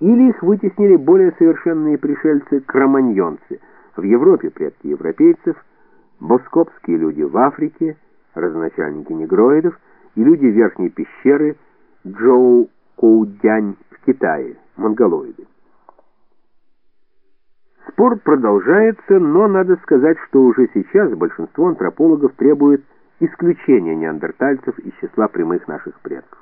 Или их вытеснили более совершенные пришельцы кроманьонцы, в Европе предки европейцев, боскопские люди в Африке, родоначальники негроидов и люди Верхней пещеры Джоу Коудянь в Китае, монголоиды. Спор продолжается, но надо сказать, что уже сейчас большинство антропологов требует исключения неандертальцев из числа прямых наших предков.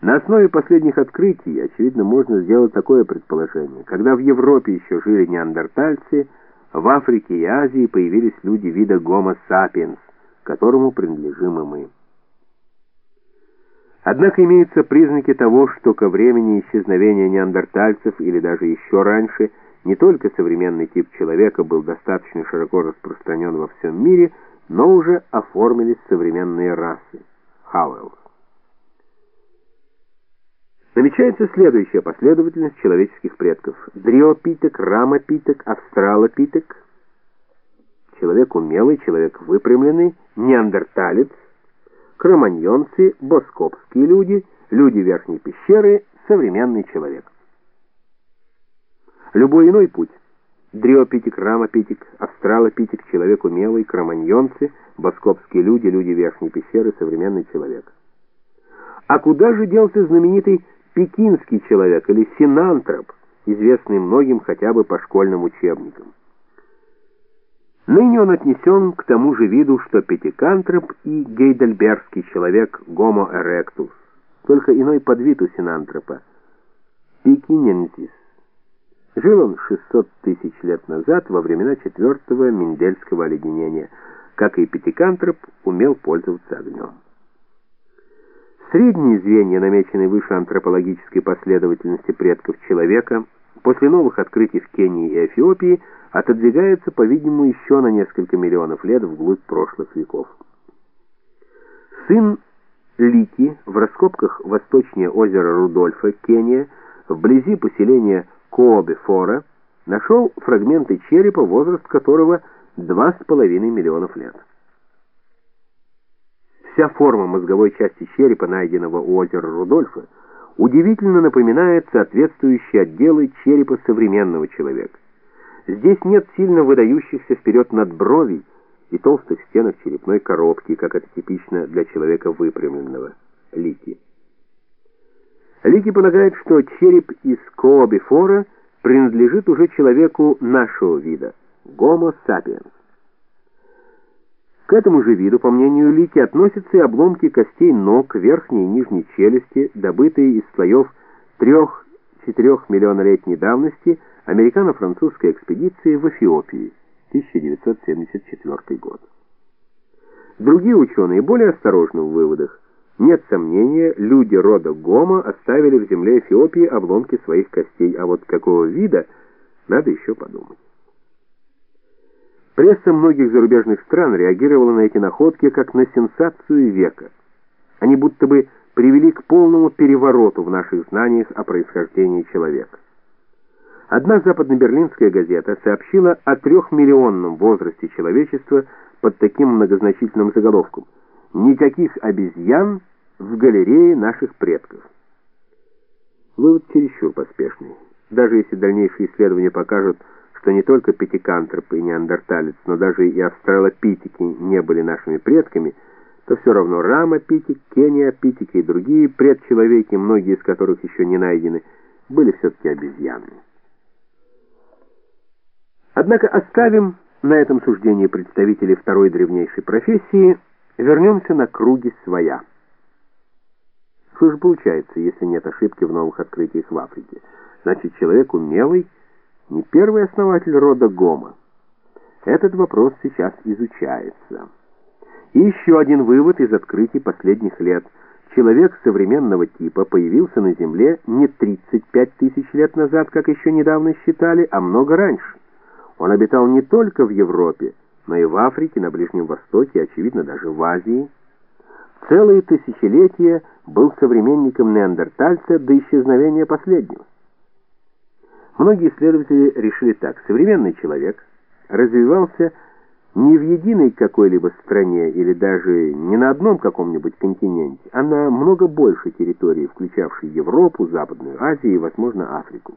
На основе последних открытий, очевидно, можно сделать такое предположение. Когда в Европе еще жили неандертальцы, в Африке и Азии появились люди вида Homo sapiens, которому принадлежим и мы. Однако имеются признаки того, что ко времени исчезновения неандертальцев или даже еще раньше не только современный тип человека был достаточно широко распространен во всем мире, но уже оформились современные расы. Хауэлл. Намечается следующая последовательность человеческих предков. Дриопитек, рамопитек, австралопитек. Человек умелый, человек выпрямленный, неандерталец, кроманьонцы, боскопские люди, люди верхней пещеры, современный человек. Любой иной путь Дриопитик, рамопитик, австралопитик, человек умелый, кроманьонцы, боскопские люди, люди верхней пещеры, современный человек. А куда же делся знаменитый пекинский человек или синантроп, известный многим хотя бы по школьным учебникам. Ныне он отнесен к тому же виду, что пятикантроп и гейдельбергский человек Homo erectus, только иной подвид у синантропа – пекинензис. Жил он 600 тысяч лет назад во времена четвертого Мендельского оледенения. Как и пятикантроп, умел пользоваться огнем. Средние звенья, намеченные выше антропологической последовательности предков человека, после новых открытий в Кении и Эфиопии, отодвигаются, по-видимому, еще на несколько миллионов лет вглубь прошлых веков. Сын Лики в раскопках восточнее озера Рудольфа, Кения, вблизи поселения Кообе-Фора, нашел фрагменты черепа, возраст которого 2,5 миллионов лет. Вся форма мозговой части черепа, найденного у озера Рудольфа, удивительно напоминает соответствующие отделы черепа современного человека. Здесь нет сильно выдающихся вперед надбровий и толстых стенок черепной коробки, как это типично для человека выпрямленного. Лики. Лики полагает, что череп из Кообифора принадлежит уже человеку нашего вида, Homo sapiens. К этому же виду, по мнению Лики, относятся и обломки костей ног, верхней и нижней челюсти, добытые из слоев 3-4 миллионолетней давности американо-французской экспедиции в Эфиопии, 1974 год. Другие ученые более осторожны в выводах. Нет сомнения, люди рода Гомо оставили в земле Эфиопии обломки своих костей, а вот какого вида, надо еще подумать. Пресса многих зарубежных стран реагировала на эти находки как на сенсацию века. Они будто бы привели к полному перевороту в наших знаниях о происхождении человека. Одна западно-берлинская газета сообщила о трехмиллионном возрасте человечества под таким многозначительным заголовком «Никаких обезьян в галерее наших предков». Вывод чересчур поспешный. Даже если дальнейшие исследования покажут, что не только пятикантроп и неандерталец, но даже и австралопитики не были нашими предками, то все равно рамопитик, кениопитики и другие предчеловеки, многие из которых еще не найдены, были все-таки обезьянами. Однако оставим на этом суждении представителей второй древнейшей профессии, вернемся на круги своя. Что же получается, если нет ошибки в новых открытиях в Африке? Значит, человек умелый, не первый основатель рода Гома. Этот вопрос сейчас изучается. И еще один вывод из открытий последних лет. Человек современного типа появился на Земле не 35 тысяч лет назад, как еще недавно считали, а много раньше. Он обитал не только в Европе, но и в Африке, на Ближнем Востоке, очевидно, даже в Азии. Целые тысячелетия был современником неандертальца до исчезновения последнего. Многие исследователи решили так. Современный человек развивался не в единой какой-либо стране или даже не на одном каком-нибудь континенте, а на много большей территории, включавшей Европу, Западную Азию и, возможно, Африку.